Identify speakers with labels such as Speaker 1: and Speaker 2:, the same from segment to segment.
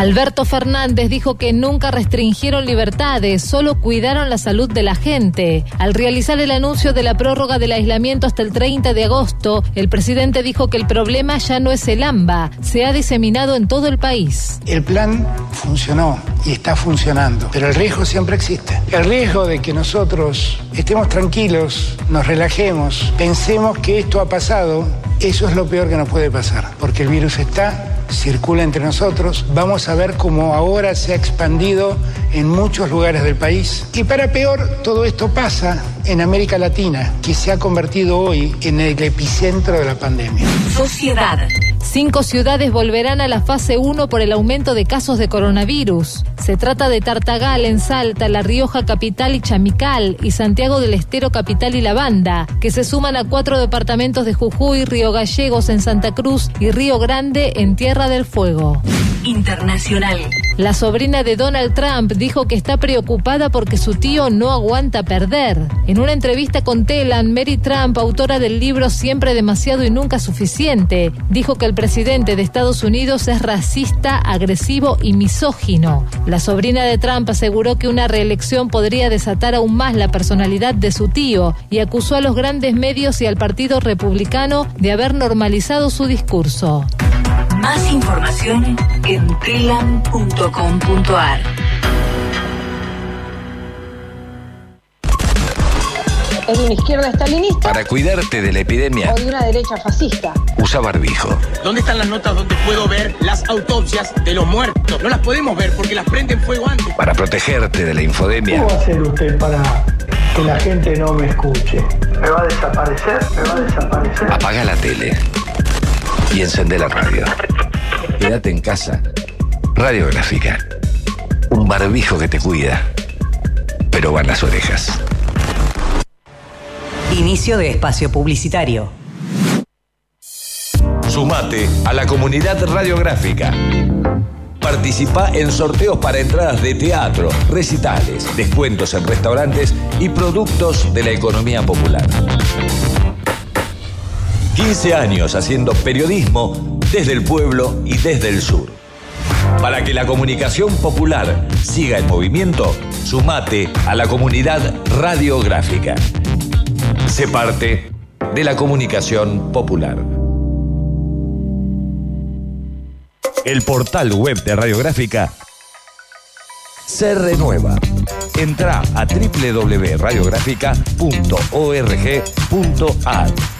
Speaker 1: Alberto Fernández dijo que nunca restringieron libertades, solo cuidaron la salud de la gente. Al realizar el anuncio de la prórroga del aislamiento hasta el 30 de agosto, el presidente dijo que el problema ya no es el AMBA, se ha diseminado en todo el país.
Speaker 2: El plan funcionó y está funcionando, pero el riesgo siempre existe. El riesgo de que nosotros estemos tranquilos, nos relajemos, pensemos que esto ha pasado, eso es lo peor que nos puede pasar, porque el virus está circula entre nosotros. Vamos a ver cómo ahora se ha expandido en muchos lugares del país. Y para peor, todo esto pasa en América Latina, que se ha convertido hoy en el epicentro de la pandemia.
Speaker 1: Sociedad. Cinco ciudades volverán a la fase 1 por el aumento de casos de coronavirus. Se trata de Tartagal en Salta, La Rioja capital y Chamical y Santiago del Estero capital y La Banda, que se suman a cuatro departamentos de Jujuy, Río Gallegos en Santa Cruz y Río Grande en Tierra del Fuego. Internacional. La sobrina de Donald Trump dijo que está preocupada porque su tío no aguanta perder. En una entrevista con Telan, Mary Trump, autora del libro Siempre demasiado y nunca suficiente, dijo que el presidente de Estados Unidos es racista, agresivo y misógino. La sobrina de Trump aseguró que una reelección podría desatar aún más la personalidad de su tío y acusó a los grandes medios y al Partido Republicano de haber normalizado su discurso. Más información en telam.com.ar.
Speaker 3: ¿Es de una izquierda estalinista
Speaker 4: Para cuidarte de la epidemia,
Speaker 3: o de una derecha fascista?
Speaker 4: usa barbijo.
Speaker 5: ¿Dónde están las notas donde puedo ver las autopsias de los muertos? No las podemos ver porque las prenden fuego antes.
Speaker 4: Para protegerte de la infodemia,
Speaker 6: ¿Cómo va a hacer usted para que la gente no me escuche? ¿Me va a desaparecer? ¿Me va a desaparecer?
Speaker 4: apaga la tele y encende la radio. Quédate en casa. Radiográfica. Un barbijo que te cuida, pero van las orejas.
Speaker 7: Inicio de espacio publicitario.
Speaker 8: Sumate a la comunidad radiográfica. Participa en sorteos para entradas de teatro, recitales, descuentos en restaurantes y productos de la economía popular. 15 años haciendo periodismo desde el pueblo y desde el sur. Para que la comunicación popular siga en movimiento, sumate a la comunidad radiográfica. Sé parte de la comunicación popular. El portal web de Radiográfica se renueva. Entra a www.radiográfica.org.ar.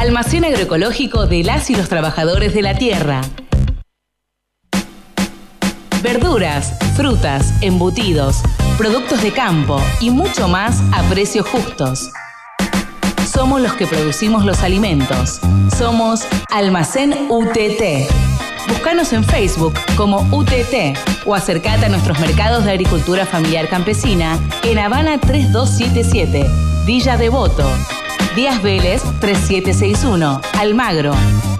Speaker 7: Almacén agroecológico de las y los trabajadores de la tierra. Verduras, frutas, embutidos, productos de campo y mucho más a precios justos. Somos los que producimos los alimentos. Somos Almacén UTT. Búscanos en Facebook como UTT o acercate a nuestros mercados de agricultura familiar campesina en Habana 3277, Villa Devoto, Díaz Vélez 3761, Almagro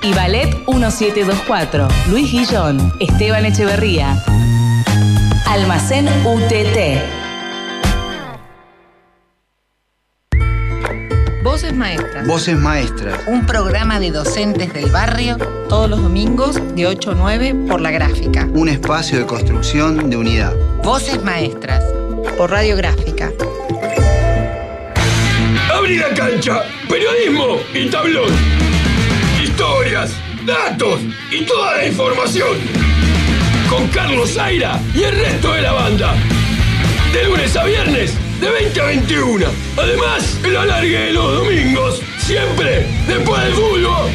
Speaker 7: y Ballet 1724, Luis Guillón, Esteban Echeverría. Almacén UTT.
Speaker 9: Voces Maestras.
Speaker 10: Voces Maestras.
Speaker 9: Un programa de docentes del barrio todos los domingos de 8 a 9 por la gráfica.
Speaker 10: Un espacio de construcción de unidad.
Speaker 9: Voces Maestras por Radio
Speaker 11: La cancha, periodismo y tablón. Historias, datos y toda la información. Con Carlos Zaira y el resto de la banda. De lunes a viernes, de 20 a 21. Además, el alargue de los domingos, siempre después del fútbol.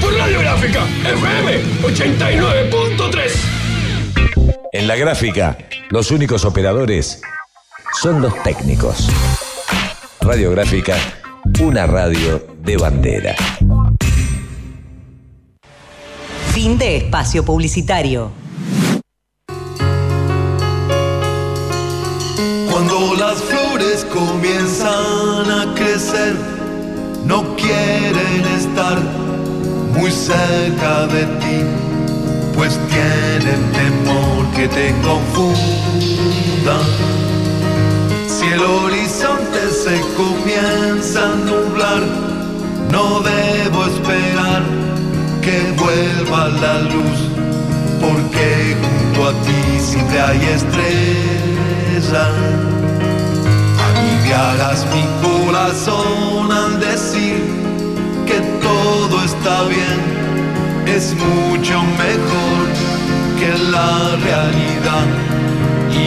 Speaker 11: Por Radio Gráfica, FM 89.3.
Speaker 8: En la gráfica, los únicos operadores son los técnicos. Radiográfica, una radio de bandera.
Speaker 12: Fin de espacio publicitario.
Speaker 13: Cuando las flores comienzan a crecer, no quieren estar muy cerca de ti, pues tienen temor que te confundan. Comienza a nublar, no debo esperar que vuelva la luz, porque junto a ti siempre hay estrellas. Aliviarás mi corazón al decir que todo está bien, es mucho mejor que la realidad.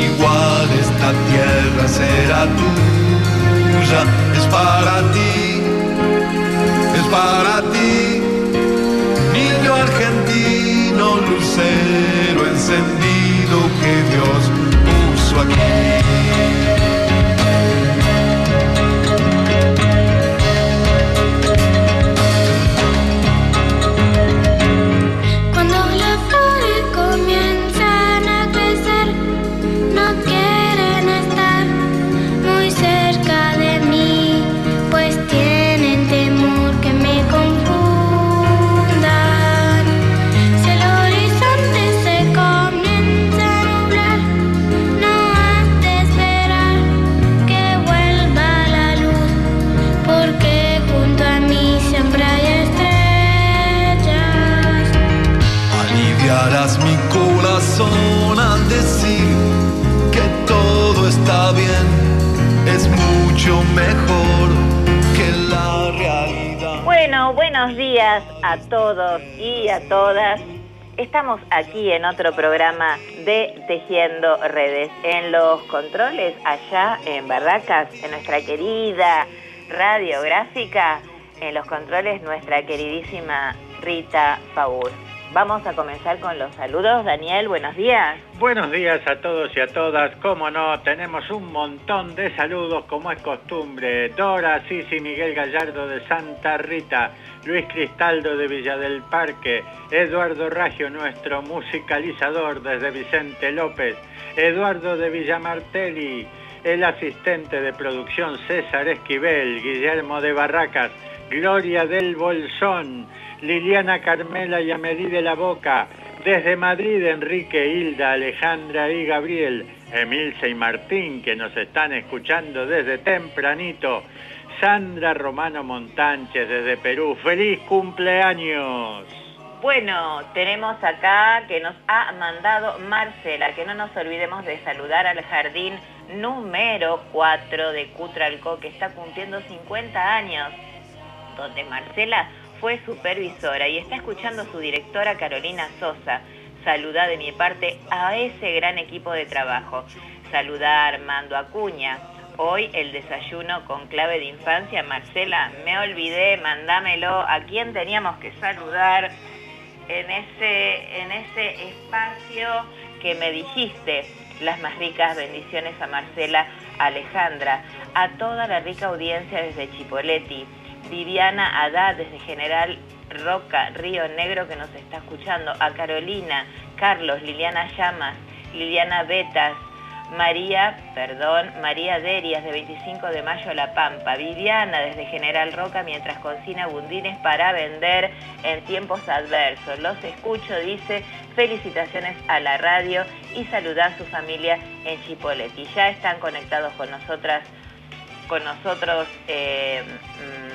Speaker 13: Igual esta tierra será tuya, es para ti, es para ti, niño argentino, lucero encendido que Dios puso aquí. Bien, es mucho mejor que la realidad.
Speaker 14: Bueno, buenos días a todos y a todas. Estamos aquí en otro programa de Tejiendo Redes. En los controles, allá en Barracas, en nuestra querida radiográfica, en los controles nuestra queridísima Rita Faur. Vamos a comenzar con los saludos. Daniel, buenos días.
Speaker 15: Buenos días a todos y a todas. Cómo no, tenemos un montón de saludos como es costumbre. Dora Sisi Miguel Gallardo de Santa Rita, Luis Cristaldo de Villa del Parque, Eduardo Raggio, nuestro musicalizador desde Vicente López, Eduardo de Villamartelli, el asistente de producción César Esquivel, Guillermo de Barracas, Gloria del Bolsón, Liliana Carmela y Amedí de la Boca, desde Madrid Enrique, Hilda, Alejandra y Gabriel, Emilce y Martín que nos están escuchando desde tempranito, Sandra Romano Montánchez desde Perú, feliz cumpleaños.
Speaker 14: Bueno, tenemos acá que nos ha mandado Marcela, que no nos olvidemos de saludar al jardín número 4 de Cutralco, que está cumpliendo 50 años, donde Marcela fue supervisora y está escuchando a su directora Carolina Sosa. Saluda de mi parte a ese gran equipo de trabajo. Saluda a Armando Acuña. Hoy el desayuno con clave de infancia, Marcela, me olvidé, mandámelo. ¿A quién teníamos que saludar en ese, en ese espacio que me dijiste? Las más ricas bendiciones a Marcela Alejandra, a toda la rica audiencia desde Chipoleti, Viviana Haddad desde General Roca, Río Negro que nos está escuchando, a Carolina, Carlos, Liliana Llamas, Liliana Betas, María, perdón, María Derias de 25 de mayo La Pampa, Viviana desde General Roca mientras cocina bundines para vender en tiempos adversos. Los escucho, dice, felicitaciones a la radio y saluda a su familia en Chipoleti. Ya están conectados con nosotras con nosotros eh,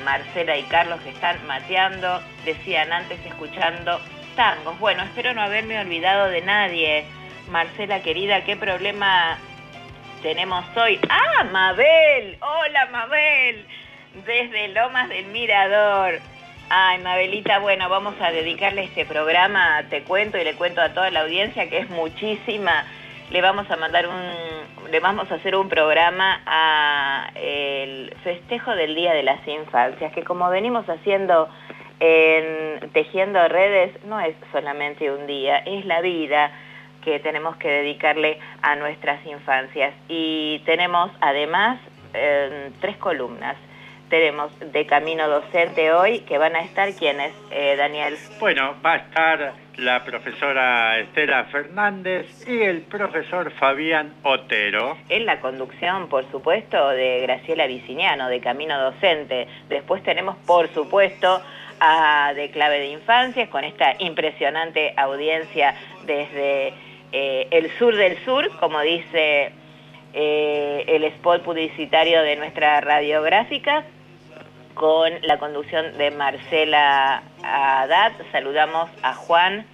Speaker 14: Marcela y Carlos que están mateando, decían antes escuchando tangos. Bueno, espero no haberme olvidado de nadie. Marcela querida, ¿qué problema tenemos hoy? ¡Ah, Mabel! ¡Hola, Mabel! Desde Lomas del Mirador. Ay, Mabelita, bueno, vamos a dedicarle este programa, te cuento y le cuento a toda la audiencia que es muchísima. Le vamos a mandar un, le vamos a hacer un programa a el festejo del Día de las Infancias, que como venimos haciendo en Tejiendo Redes, no es solamente un día, es la vida que tenemos que dedicarle a nuestras infancias. Y tenemos además eh, tres columnas. Tenemos de camino docente hoy, que van a estar quienes, eh, Daniel.
Speaker 15: Bueno, va a estar la profesora Estela Fernández y el profesor Fabián Otero.
Speaker 14: En la conducción, por supuesto, de Graciela Viciniano, de Camino Docente. Después tenemos, por supuesto, a De Clave de Infancias, con esta impresionante audiencia desde eh, el sur del sur, como dice eh, el spot publicitario de nuestra radiográfica, con la conducción de Marcela Haddad. Saludamos a Juan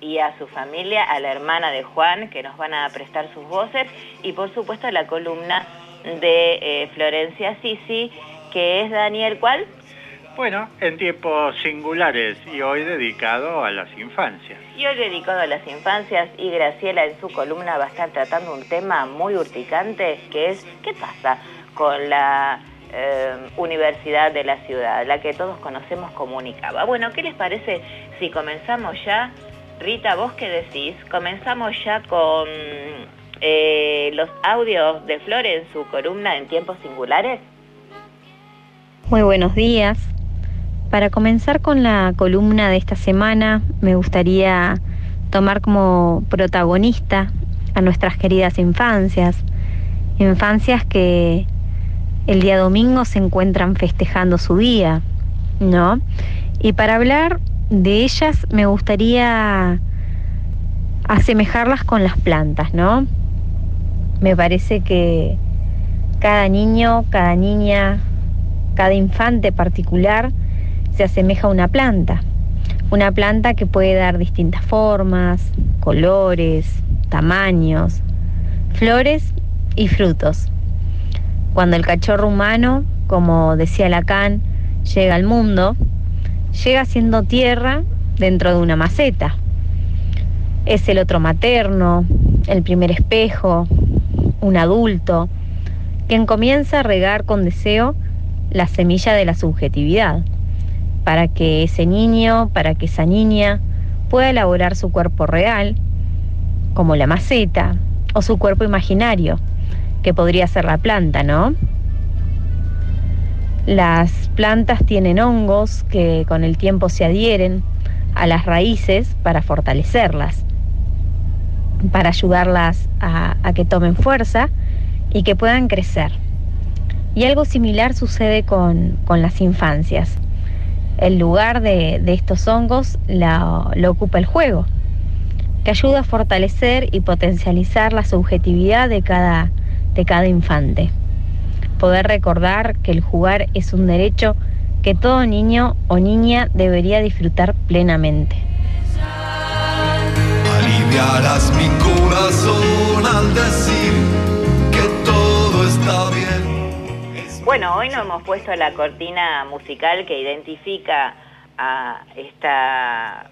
Speaker 14: y a su familia, a la hermana de Juan, que nos van a prestar sus voces, y por supuesto la columna de eh, Florencia Sisi, que es Daniel, ¿cuál?
Speaker 15: Bueno, en tiempos singulares y hoy dedicado a las infancias.
Speaker 14: Y hoy dedicado a las infancias y Graciela en su columna va a estar tratando un tema muy urticante que es ¿qué pasa con la eh, universidad de la ciudad, la que todos conocemos como Unicaba. Bueno, ¿qué les parece si comenzamos ya? Rita, ¿vos qué decís? Comenzamos ya con eh, los audios de Flor en su columna en tiempos singulares.
Speaker 16: Muy buenos días. Para comenzar con la columna de esta semana, me gustaría tomar como protagonista a nuestras queridas infancias, infancias que el día domingo se encuentran festejando su día, ¿no? Y para hablar de ellas me gustaría asemejarlas con las plantas, ¿no? Me parece que cada niño, cada niña, cada infante particular se asemeja a una planta. Una planta que puede dar distintas formas, colores, tamaños, flores y frutos. Cuando el cachorro humano, como decía Lacan, llega al mundo, llega siendo tierra dentro de una maceta. Es el otro materno, el primer espejo, un adulto, quien comienza a regar con deseo la semilla de la subjetividad, para que ese niño, para que esa niña pueda elaborar su cuerpo real, como la maceta, o su cuerpo imaginario, que podría ser la planta, ¿no? Las plantas tienen hongos que con el tiempo se adhieren a las raíces para fortalecerlas, para ayudarlas a, que tomen fuerza y que puedan crecer. Y algo similar sucede con, las infancias. El lugar de, estos hongos lo ocupa el juego, que ayuda a fortalecer y potencializar la subjetividad de cada, de cada infante. Poder recordar que el jugar es un derecho que todo niño o niña debería disfrutar plenamente.
Speaker 13: Aliviarás mi corazón al decir que todo está bien.
Speaker 14: Bueno, hoy no hemos puesto la cortina musical que identifica a esta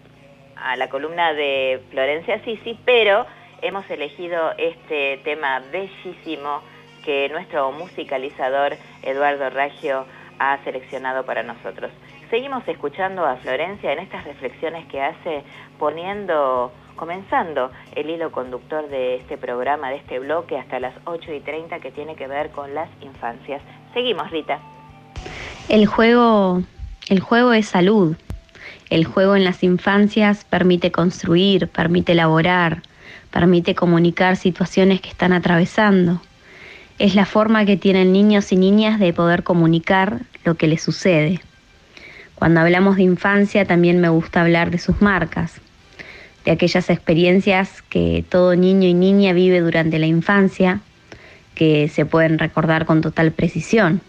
Speaker 14: a la columna de Florencia Sisi, pero hemos elegido este tema bellísimo que nuestro musicalizador Eduardo Raggio ha seleccionado para nosotros. Seguimos escuchando a Florencia en estas reflexiones que hace poniendo, comenzando el hilo conductor de este programa, de este bloque hasta las 8 y 30 que tiene que ver con las infancias. Seguimos, Rita.
Speaker 16: El juego, el juego es salud. El juego en las infancias permite construir, permite elaborar, permite comunicar situaciones que están atravesando. Es la forma que tienen niños y niñas de poder comunicar lo que les sucede. Cuando hablamos de infancia también me gusta hablar de sus marcas, de aquellas experiencias que todo niño y niña vive durante la infancia, que se pueden recordar con total precisión.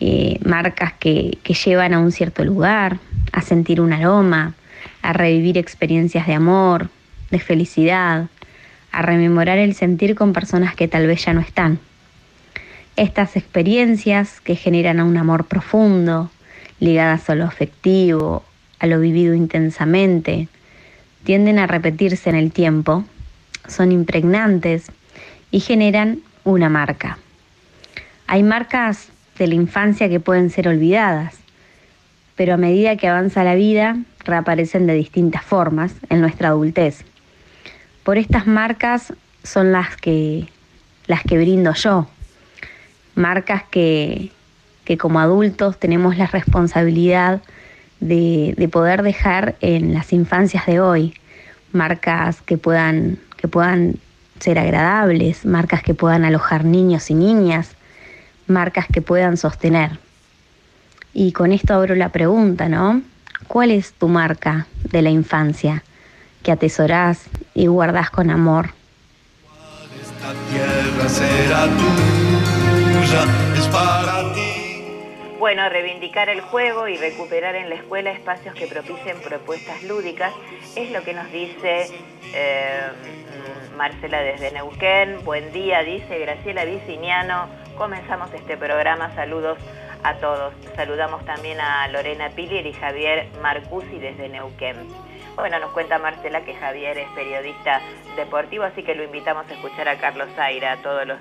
Speaker 16: Eh, marcas que, que llevan a un cierto lugar, a sentir un aroma, a revivir experiencias de amor, de felicidad, a rememorar el sentir con personas que tal vez ya no están. Estas experiencias que generan un amor profundo, ligadas a lo afectivo, a lo vivido intensamente, tienden a repetirse en el tiempo, son impregnantes y generan una marca. Hay marcas de la infancia que pueden ser olvidadas, pero a medida que avanza la vida reaparecen de distintas formas en nuestra adultez. Por estas marcas son las que, las que brindo yo. Marcas que, que como adultos tenemos la responsabilidad de, de poder dejar en las infancias de hoy marcas que puedan, que puedan ser agradables, marcas que puedan alojar niños y niñas, marcas que puedan sostener. Y con esto abro la pregunta, ¿no? ¿Cuál es tu marca de la infancia que atesorás y guardás con amor?
Speaker 13: Esta tierra será tuya, es para ti.
Speaker 14: Bueno, reivindicar el juego y recuperar en la escuela espacios que propicien propuestas lúdicas es lo que nos dice eh, Marcela desde Neuquén. Buen día, dice Graciela Viciniano. Comenzamos este programa. Saludos a todos. Saludamos también a Lorena Pilier y Javier Marcusi desde Neuquén. Bueno, nos cuenta Marcela que Javier es periodista deportivo, así que lo invitamos a escuchar a Carlos Zaira todos los